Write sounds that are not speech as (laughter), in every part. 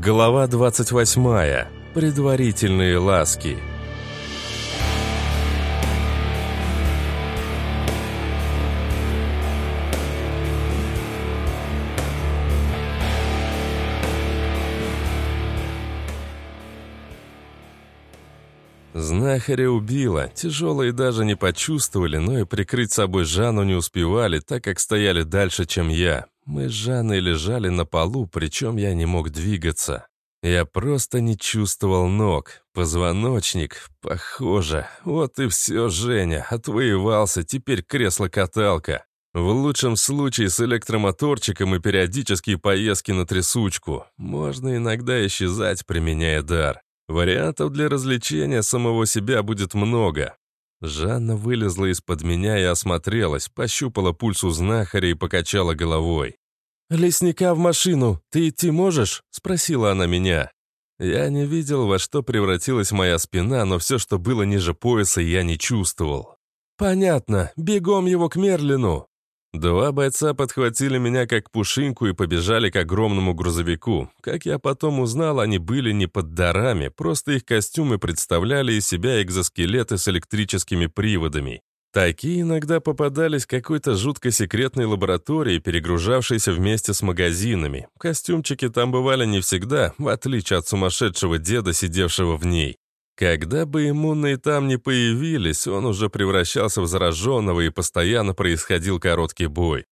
Глава 28. Предварительные ласки. Знахаря убило. Тяжелые даже не почувствовали, но и прикрыть собой Жанну не успевали, так как стояли дальше, чем я. Мы с Жанной лежали на полу, причем я не мог двигаться. Я просто не чувствовал ног. Позвоночник, похоже. Вот и все, Женя. Отвоевался, теперь кресло-каталка. В лучшем случае с электромоторчиком и периодические поездки на трясучку. Можно иногда исчезать, применяя дар. Вариантов для развлечения самого себя будет много. Жанна вылезла из-под меня и осмотрелась, пощупала пульс у знахаря и покачала головой. «Лесника в машину! Ты идти можешь?» — спросила она меня. Я не видел, во что превратилась моя спина, но все, что было ниже пояса, я не чувствовал. «Понятно. Бегом его к Мерлину!» Два бойца подхватили меня как пушинку и побежали к огромному грузовику. Как я потом узнал, они были не под дарами, просто их костюмы представляли из себя экзоскелеты с электрическими приводами. Такие иногда попадались какой-то жутко секретной лаборатории, перегружавшейся вместе с магазинами. Костюмчики там бывали не всегда, в отличие от сумасшедшего деда, сидевшего в ней. Когда бы иммунные там не появились, он уже превращался в зараженного и постоянно происходил короткий бой.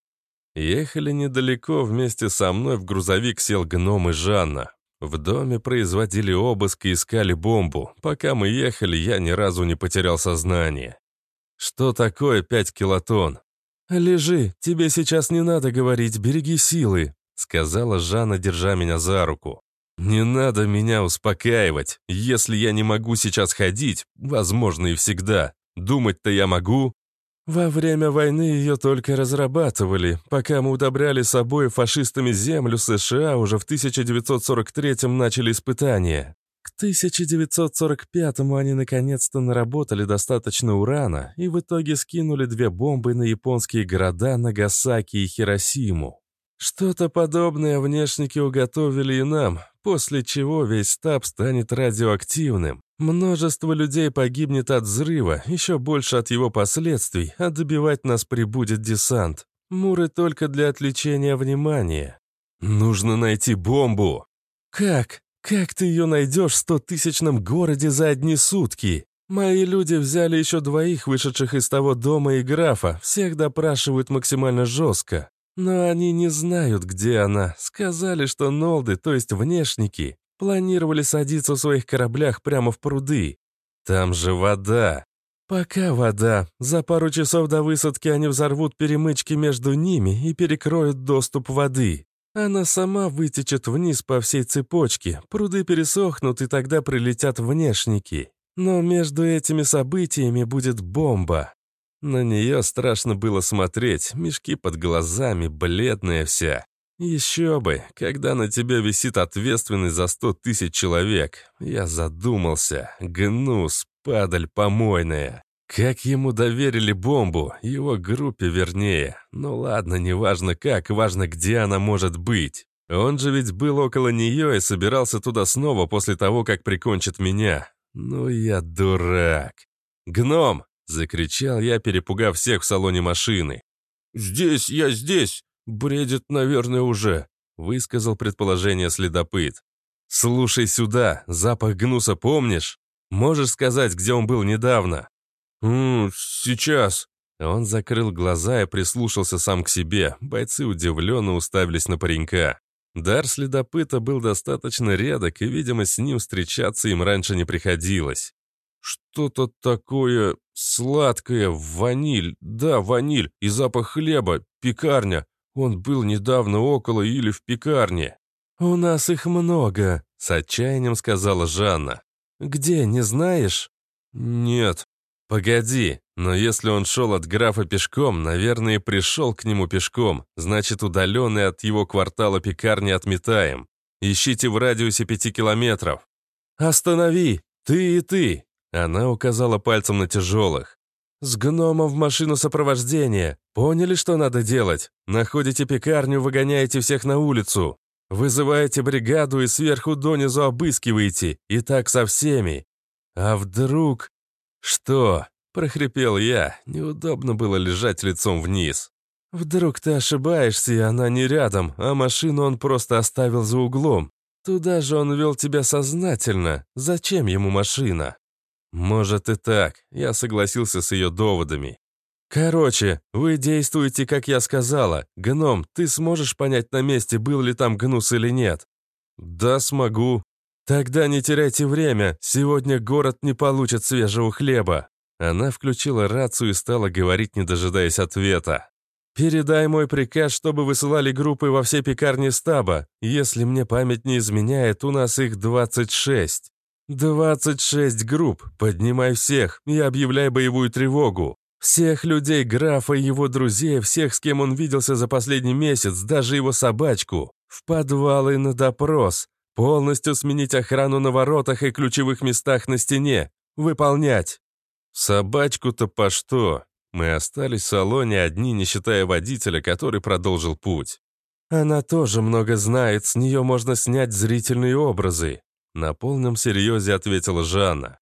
Ехали недалеко, вместе со мной в грузовик сел гном и Жанна. В доме производили обыск и искали бомбу. Пока мы ехали, я ни разу не потерял сознание. Что такое пять килотонн? «Лежи, тебе сейчас не надо говорить, береги силы», сказала Жанна, держа меня за руку. «Не надо меня успокаивать. Если я не могу сейчас ходить, возможно и всегда, думать-то я могу». Во время войны ее только разрабатывали, пока мы удобряли собой фашистами землю США уже в 1943-м начали испытания. К 1945-му они наконец-то наработали достаточно урана и в итоге скинули две бомбы на японские города Нагасаки и Хиросиму. Что-то подобное внешники уготовили и нам, после чего весь стаб станет радиоактивным. Множество людей погибнет от взрыва, еще больше от его последствий, а добивать нас прибудет десант. Муры только для отвлечения внимания. Нужно найти бомбу. Как? Как ты ее найдешь в стотысячном городе за одни сутки? Мои люди взяли еще двоих, вышедших из того дома и графа, всех допрашивают максимально жестко. Но они не знают, где она. Сказали, что Нолды, то есть внешники, планировали садиться в своих кораблях прямо в пруды. Там же вода. Пока вода. За пару часов до высадки они взорвут перемычки между ними и перекроют доступ воды. Она сама вытечет вниз по всей цепочке, пруды пересохнут, и тогда прилетят внешники. Но между этими событиями будет бомба. На нее страшно было смотреть, мешки под глазами, бледная вся. Еще бы, когда на тебя висит ответственность за сто тысяч человек. Я задумался. Гнус, падаль помойная. Как ему доверили бомбу, его группе вернее. Ну ладно, неважно как, важно где она может быть. Он же ведь был около нее и собирался туда снова после того, как прикончит меня. Ну я дурак. «Гном!» — закричал я, перепугав всех в салоне машины. «Здесь, я здесь!» «Бредит, наверное, уже», — высказал предположение следопыт. «Слушай сюда, запах гнуса помнишь? Можешь сказать, где он был недавно?» «Ммм, сейчас». Он закрыл глаза и прислушался сам к себе. Бойцы удивленно уставились на паренька. Дар следопыта был достаточно редок, и, видимо, с ним встречаться им раньше не приходилось. «Что-то такое сладкое, ваниль, да, ваниль, и запах хлеба, пекарня. Он был недавно около или в пекарне». «У нас их много», — с отчаянием сказала Жанна. «Где, не знаешь?» «Нет», «Погоди, но если он шел от графа пешком, наверное, пришел к нему пешком, значит, удаленный от его квартала пекарни отметаем. Ищите в радиусе пяти километров». «Останови! Ты и ты!» Она указала пальцем на тяжелых. «С гномом в машину сопровождения. Поняли, что надо делать? Находите пекарню, выгоняете всех на улицу». Вызываете бригаду и сверху донизу обыскиваете, и так со всеми. А вдруг... Что? прохрипел я, неудобно было лежать лицом вниз. Вдруг ты ошибаешься, и она не рядом, а машину он просто оставил за углом. Туда же он вел тебя сознательно. Зачем ему машина? Может и так, я согласился с ее доводами. Короче, вы действуете, как я сказала. Гном, ты сможешь понять на месте, был ли там гнус или нет? Да, смогу. Тогда не теряйте время, сегодня город не получит свежего хлеба. Она включила рацию и стала говорить, не дожидаясь ответа. «Передай мой приказ, чтобы высылали группы во все пекарни стаба. Если мне память не изменяет, у нас их 26. 26 групп. Поднимай всех и объявляй боевую тревогу. Всех людей графа и его друзей, всех, с кем он виделся за последний месяц, даже его собачку. В подвал и на допрос. Полностью сменить охрану на воротах и ключевых местах на стене. Выполнять. Собачку-то по что? Мы остались в салоне одни, не считая водителя, который продолжил путь. Она тоже много знает, с нее можно снять зрительные образы. На полном серьезе ответила Жанна.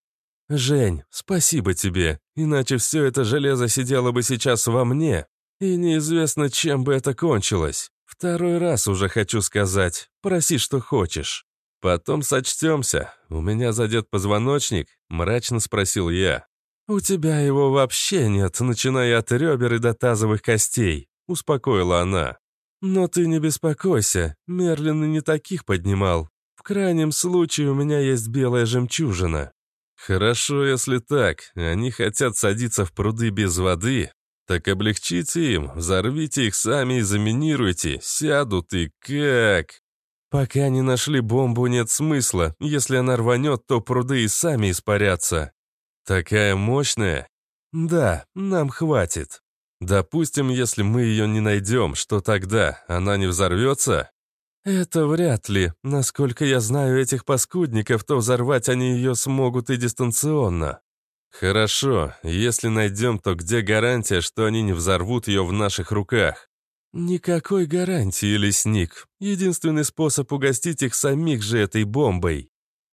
«Жень, спасибо тебе, иначе все это железо сидело бы сейчас во мне, и неизвестно, чем бы это кончилось. Второй раз уже хочу сказать, проси, что хочешь. Потом сочтемся. У меня задет позвоночник?» – мрачно спросил я. «У тебя его вообще нет, начиная от ребер и до тазовых костей», — успокоила она. «Но ты не беспокойся, Мерлин и не таких поднимал. Крайнем случае у меня есть белая жемчужина». «Хорошо, если так. Они хотят садиться в пруды без воды. Так облегчите им, взорвите их сами и заминируйте. Сядут и как...» «Пока не нашли бомбу, нет смысла. Если она рванет, то пруды и сами испарятся. «Такая мощная?» «Да, нам хватит. Допустим, если мы ее не найдем, что тогда? Она не взорвется?» «Это вряд ли. Насколько я знаю этих паскудников, то взорвать они ее смогут и дистанционно». «Хорошо. Если найдем, то где гарантия, что они не взорвут ее в наших руках?» «Никакой гарантии, лесник. Единственный способ угостить их самих же этой бомбой».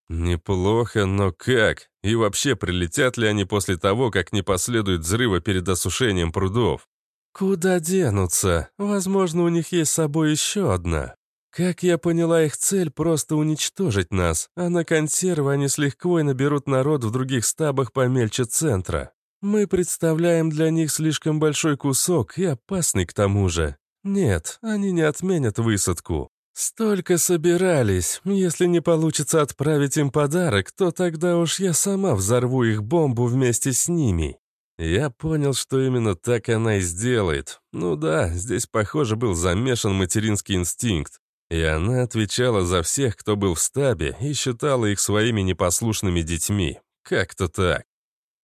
«Неплохо, но как? И вообще, прилетят ли они после того, как не последует взрыва перед осушением прудов?» «Куда денутся? Возможно, у них есть с собой еще одна. Как я поняла, их цель просто уничтожить нас, а на консервы они с легкой наберут народ в других стабах помельче центра. Мы представляем для них слишком большой кусок и опасный к тому же. Нет, они не отменят высадку. «Столько собирались. Если не получится отправить им подарок, то тогда уж я сама взорву их бомбу вместе с ними». Я понял, что именно так она и сделает. Ну да, здесь, похоже, был замешан материнский инстинкт. И она отвечала за всех, кто был в стабе, и считала их своими непослушными детьми. Как-то так.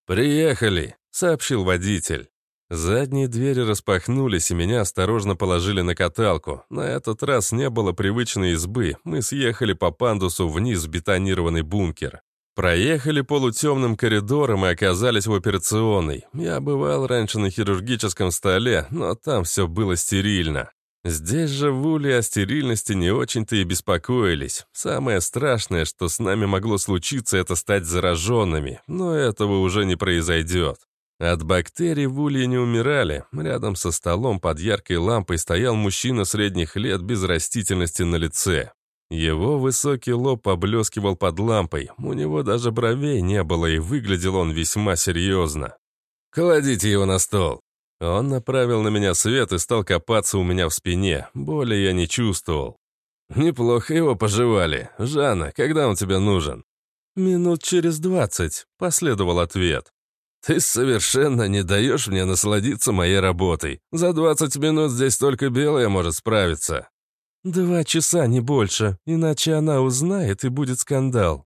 «Приехали», — сообщил водитель. Задние двери распахнулись, и меня осторожно положили на каталку. На этот раз не было привычной избы. Мы съехали по пандусу вниз в бетонированный бункер. Проехали полутемным коридором и оказались в операционной. Я бывал раньше на хирургическом столе, но там все было стерильно. Здесь же в Уле о стерильности не очень-то и беспокоились. Самое страшное, что с нами могло случиться, это стать зараженными, но этого уже не произойдет. От бактерий в улье не умирали. Рядом со столом под яркой лампой стоял мужчина средних лет без растительности на лице. Его высокий лоб поблескивал под лампой, у него даже бровей не было, и выглядел он весьма серьезно. «Кладите его на стол». Он направил на меня свет и стал копаться у меня в спине, боли я не чувствовал. «Неплохо его пожевали. Жанна, когда он тебе нужен?» «Минут через двадцать», — последовал ответ. «Ты совершенно не даешь мне насладиться моей работой. За 20 минут здесь только белая может справиться». «Два часа, не больше, иначе она узнает и будет скандал».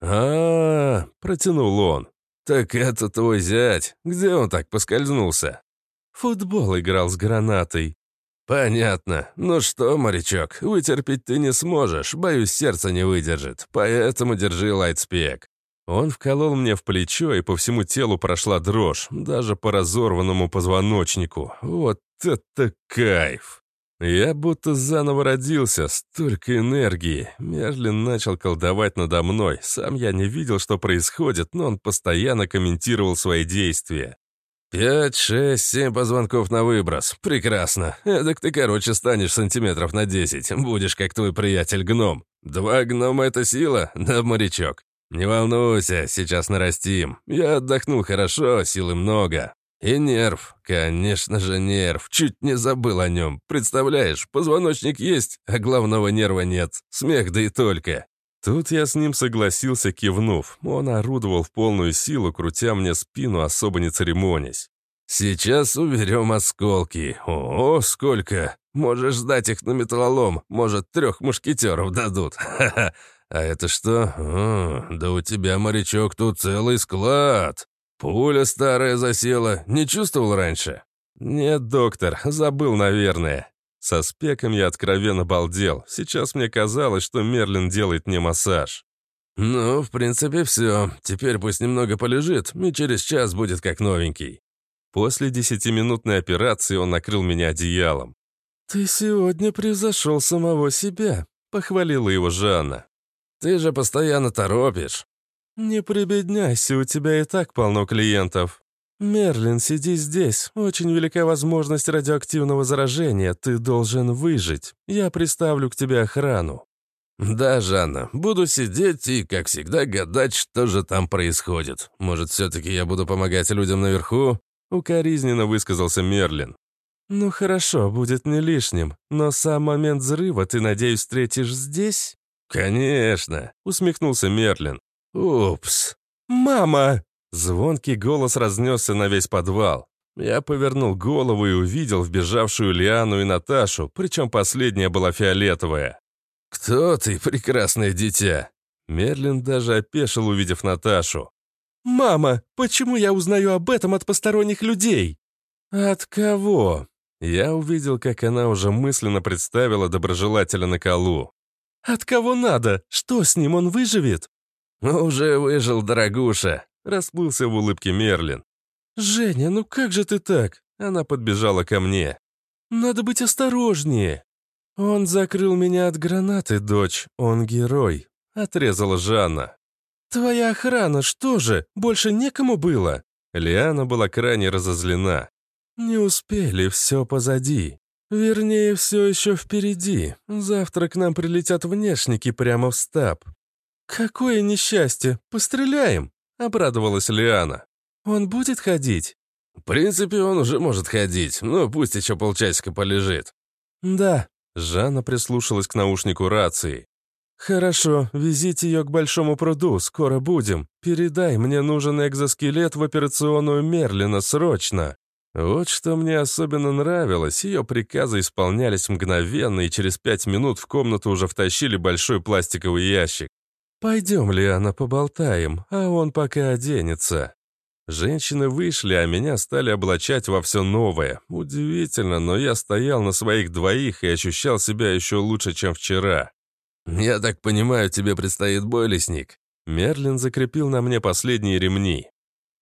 А, -а, -а протянул он. «Так это твой зять. Где он так поскользнулся?» «Футбол играл с гранатой». «Понятно. Ну что, морячок, вытерпеть ты не сможешь. Боюсь, сердце не выдержит. Поэтому держи лайтспек». Он вколол мне в плечо, и по всему телу прошла дрожь, даже по разорванному позвоночнику. Вот это кайф! Я будто заново родился, столько энергии. Мерлин начал колдовать надо мной. Сам я не видел, что происходит, но он постоянно комментировал свои действия. «Пять, шесть, семь позвонков на выброс. Прекрасно. Эдак ты короче станешь сантиметров на десять. Будешь как твой приятель-гном. Два гнома — это сила, да, морячок? Не волнуйся, сейчас нарастим. Я отдохнул хорошо, силы много. И нерв, конечно же нерв, чуть не забыл о нем. Представляешь, позвоночник есть, а главного нерва нет. Смех да и только. Тут я с ним согласился, кивнув. Он орудовал в полную силу, крутя мне спину, особо не церемонясь. «Сейчас уберем осколки. О, сколько! Можешь сдать их на металлолом. Может, трех мушкетеров дадут. (laughs) А это что? О, да у тебя, морячок, тут целый склад. «Пуля старая засела. Не чувствовал раньше?» «Нет, доктор, забыл, наверное». Со спеком я откровенно балдел. Сейчас мне казалось, что Мерлин делает мне массаж. «Ну, в принципе, все. Теперь пусть немного полежит, и через час будет как новенький». После десятиминутной операции он накрыл меня одеялом. «Ты сегодня превзошел самого себя», — похвалила его Жанна. «Ты же постоянно торопишь». «Не прибедняйся, у тебя и так полно клиентов. Мерлин, сиди здесь. Очень велика возможность радиоактивного заражения. Ты должен выжить. Я приставлю к тебе охрану». «Да, Жанна, буду сидеть и, как всегда, гадать, что же там происходит. Может, все-таки я буду помогать людям наверху?» Укоризненно высказался Мерлин. «Ну хорошо, будет не лишним. Но сам момент взрыва ты, надеюсь, встретишь здесь?» «Конечно», — усмехнулся Мерлин. «Упс! Мама!» Звонкий голос разнесся на весь подвал. Я повернул голову и увидел вбежавшую Лиану и Наташу, причем последняя была фиолетовая. «Кто ты, прекрасное дитя?» Мерлин даже опешил, увидев Наташу. «Мама, почему я узнаю об этом от посторонних людей?» «От кого?» Я увидел, как она уже мысленно представила доброжелателя на колу. «От кого надо? Что с ним, он выживет?» «Уже выжил, дорогуша!» — расплылся в улыбке Мерлин. «Женя, ну как же ты так?» Она подбежала ко мне. «Надо быть осторожнее!» «Он закрыл меня от гранаты, дочь. Он герой», — отрезала Жанна. «Твоя охрана, что же, больше некому было?» Лиана была крайне разозлена. «Не успели, все позади. Вернее, все еще впереди. Завтра к нам прилетят внешники прямо в стаб. «Какое несчастье! Постреляем!» — обрадовалась Лиана. «Он будет ходить?» «В принципе, он уже может ходить, но пусть еще полчасика полежит». «Да», — Жанна прислушалась к наушнику рации. «Хорошо, везите ее к Большому пруду, скоро будем. Передай, мне нужен экзоскелет в операционную Мерлина, срочно». Вот что мне особенно нравилось, ее приказы исполнялись мгновенно, и через пять минут в комнату уже втащили большой пластиковый ящик. «Пойдем, Лиана, поболтаем, а он пока оденется». Женщины вышли, а меня стали облачать во все новое. Удивительно, но я стоял на своих двоих и ощущал себя еще лучше, чем вчера. «Я так понимаю, тебе предстоит бой, лесник?» Мерлин закрепил на мне последние ремни.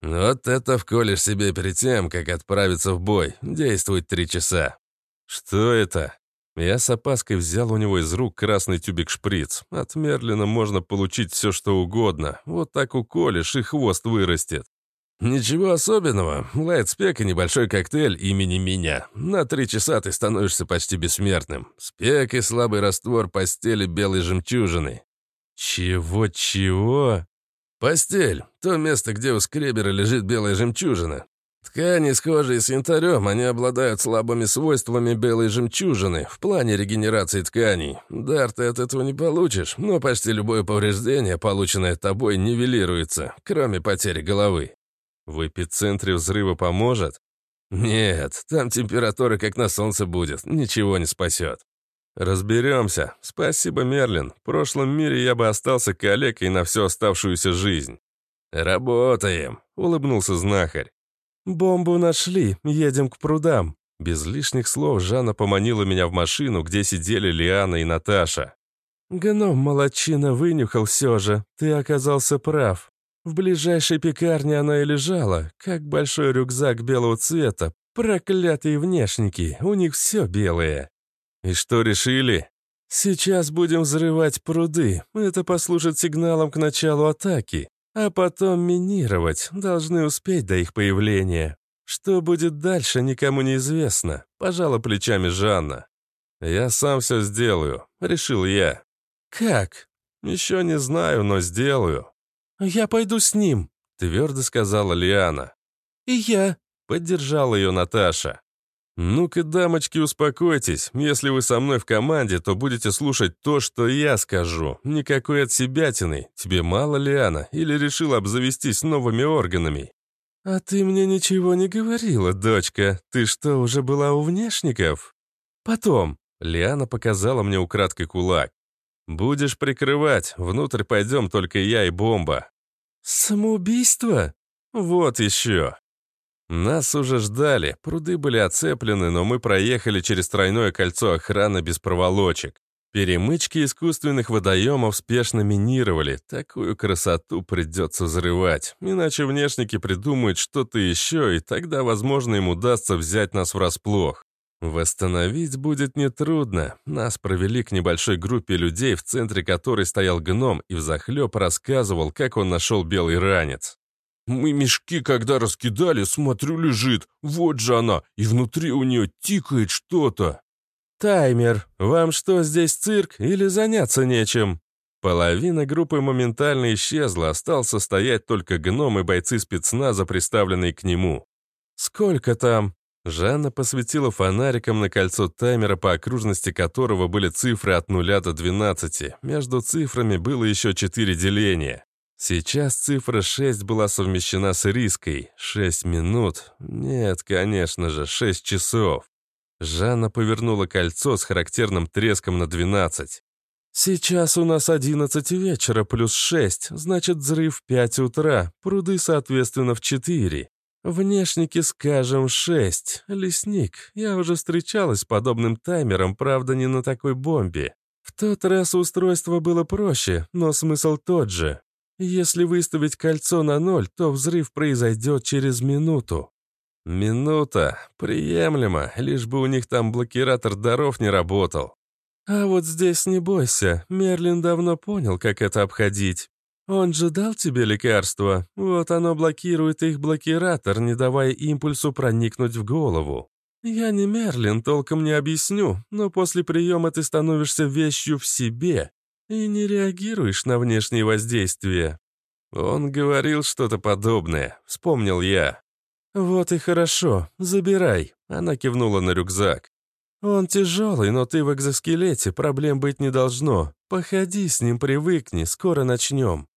«Вот это вколешь себе перед тем, как отправиться в бой. Действует три часа». «Что это?» Я с опаской взял у него из рук красный тюбик-шприц. От Мерлина можно получить все, что угодно. Вот так уколешь, и хвост вырастет. «Ничего особенного. Лайтспек и небольшой коктейль имени меня. На три часа ты становишься почти бессмертным. Спек и слабый раствор постели белой жемчужины». «Чего-чего?» «Постель. То место, где у скребера лежит белая жемчужина. Ткани, схожие с янтарем, они обладают слабыми свойствами белой жемчужины в плане регенерации тканей. Дар ты от этого не получишь, но почти любое повреждение, полученное тобой, нивелируется, кроме потери головы. В эпицентре взрыва поможет? Нет, там температура как на солнце будет, ничего не спасет. Разберемся. Спасибо, Мерлин. В прошлом мире я бы остался калекой на всю оставшуюся жизнь. Работаем, улыбнулся знахарь. «Бомбу нашли, едем к прудам». Без лишних слов Жанна поманила меня в машину, где сидели Лиана и Наташа. «Гном молодчина вынюхал все же, ты оказался прав. В ближайшей пекарне она и лежала, как большой рюкзак белого цвета. Проклятые внешники, у них все белое». «И что решили?» «Сейчас будем взрывать пруды. Это послужит сигналом к началу атаки. А потом минировать. Должны успеть до их появления. Что будет дальше, никому не известно», — пожала плечами Жанна. «Я сам все сделаю», — решил я. «Как?» «Еще не знаю, но сделаю». «Я пойду с ним», — твердо сказала Лиана. «И я», — поддержала ее Наташа. «Ну-ка, дамочки, успокойтесь. Если вы со мной в команде, то будете слушать то, что я скажу. Никакой отсебятины. Тебе мало, Лиана? Или решила обзавестись новыми органами?» «А ты мне ничего не говорила, дочка. Ты что, уже была у внешников?» «Потом». Лиана показала мне украдкой кулак. «Будешь прикрывать. Внутрь пойдем только я и бомба». «Самоубийство?» «Вот еще». Нас уже ждали, пруды были оцеплены, но мы проехали через тройное кольцо охраны без проволочек. Перемычки искусственных водоемов спешно минировали. Такую красоту придется взрывать. Иначе внешники придумают что-то еще, и тогда, возможно, им удастся взять нас врасплох. Восстановить будет нетрудно. Нас провели к небольшой группе людей, в центре которой стоял гном и взахлеб рассказывал, как он нашел белый ранец. Мы мешки, когда раскидали, смотрю, лежит. Вот же она, и внутри у нее тикает что-то. «Таймер, вам что, здесь цирк или заняться нечем?» Половина группы моментально исчезла, остался стоять только гном и бойцы спецназа, приставленные к нему. «Сколько там?» Жанна посветила фонариком на кольцо таймера, по окружности которого были цифры от 0 до 12. Между цифрами было еще четыре деления. Сейчас цифра 6 была совмещена с риской. 6 минут? Нет, конечно же, 6 часов. Жанна повернула кольцо с характерным треском на 12. «Сейчас у нас 11 вечера плюс 6, значит взрыв в 5 утра, пруды, соответственно, в 4. Внешники, скажем, 6. Лесник, я уже встречалась с подобным таймером, правда, не на такой бомбе. В тот раз устройство было проще, но смысл тот же. Если выставить кольцо на ноль, то взрыв произойдет через минуту. Минута. Приемлемо, лишь бы у них там блокиратор даров не работал. А вот здесь не бойся, Мерлин давно понял, как это обходить. Он же дал тебе лекарство, вот оно блокирует их блокиратор, не давая импульсу проникнуть в голову. Я не Мерлин, толком не объясню, но после приема ты становишься вещью в себе, и не реагируешь на внешние воздействия. Он говорил что-то подобное, вспомнил я. Вот и хорошо, забирай. Она кивнула на рюкзак. Он тяжелый, но ты в экзоскелете, проблем быть не должно. Походи с ним, привыкни, скоро начнем.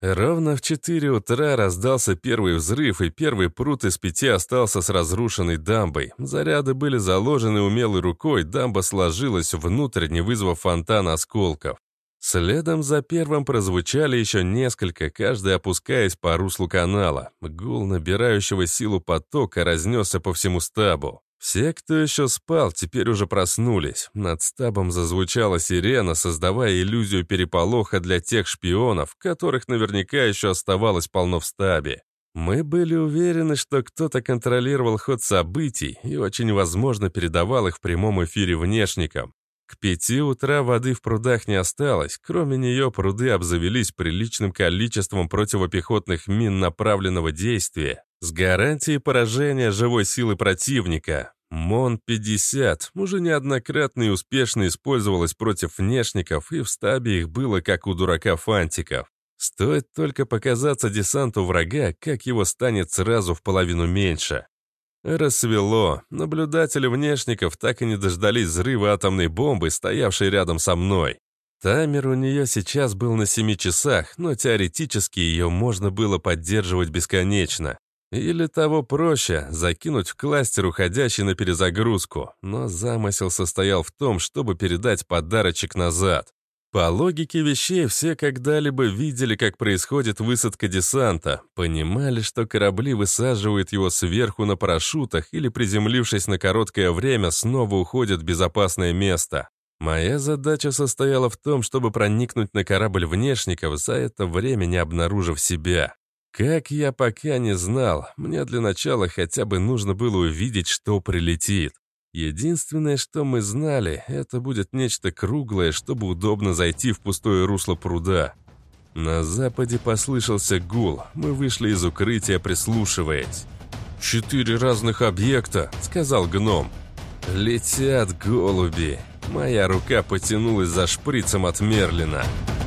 Ровно в 4 утра раздался первый взрыв, и первый пруд из пяти остался с разрушенной дамбой. Заряды были заложены умелой рукой, дамба сложилась внутрь, не вызвав фонтан осколков. Следом за первым прозвучали еще несколько, каждый опускаясь по руслу канала. Гул набирающего силу потока разнесся по всему стабу. Все, кто еще спал, теперь уже проснулись. Над стабом зазвучала сирена, создавая иллюзию переполоха для тех шпионов, которых наверняка еще оставалось полно в стабе. Мы были уверены, что кто-то контролировал ход событий и очень возможно передавал их в прямом эфире внешникам. К пяти утра воды в прудах не осталось, кроме нее пруды обзавелись приличным количеством противопехотных мин направленного действия с гарантией поражения живой силы противника. МОН-50 уже неоднократно и успешно использовалась против внешников, и в стабе их было, как у дурака фантиков. Стоит только показаться десанту врага, как его станет сразу в половину меньше. Рассвело. Наблюдатели внешников так и не дождались взрыва атомной бомбы, стоявшей рядом со мной. Таймер у нее сейчас был на 7 часах, но теоретически ее можно было поддерживать бесконечно. Или того проще, закинуть в кластер, уходящий на перезагрузку. Но замысел состоял в том, чтобы передать подарочек назад. По логике вещей, все когда-либо видели, как происходит высадка десанта, понимали, что корабли высаживают его сверху на парашютах или, приземлившись на короткое время, снова уходят в безопасное место. Моя задача состояла в том, чтобы проникнуть на корабль внешников, за это время не обнаружив себя. Как я пока не знал, мне для начала хотя бы нужно было увидеть, что прилетит. Единственное, что мы знали, это будет нечто круглое, чтобы удобно зайти в пустое русло пруда. На западе послышался гул. Мы вышли из укрытия, прислушиваясь. «Четыре разных объекта», — сказал гном. «Летят голуби». Моя рука потянулась за шприцем от Мерлина. «Мерлина».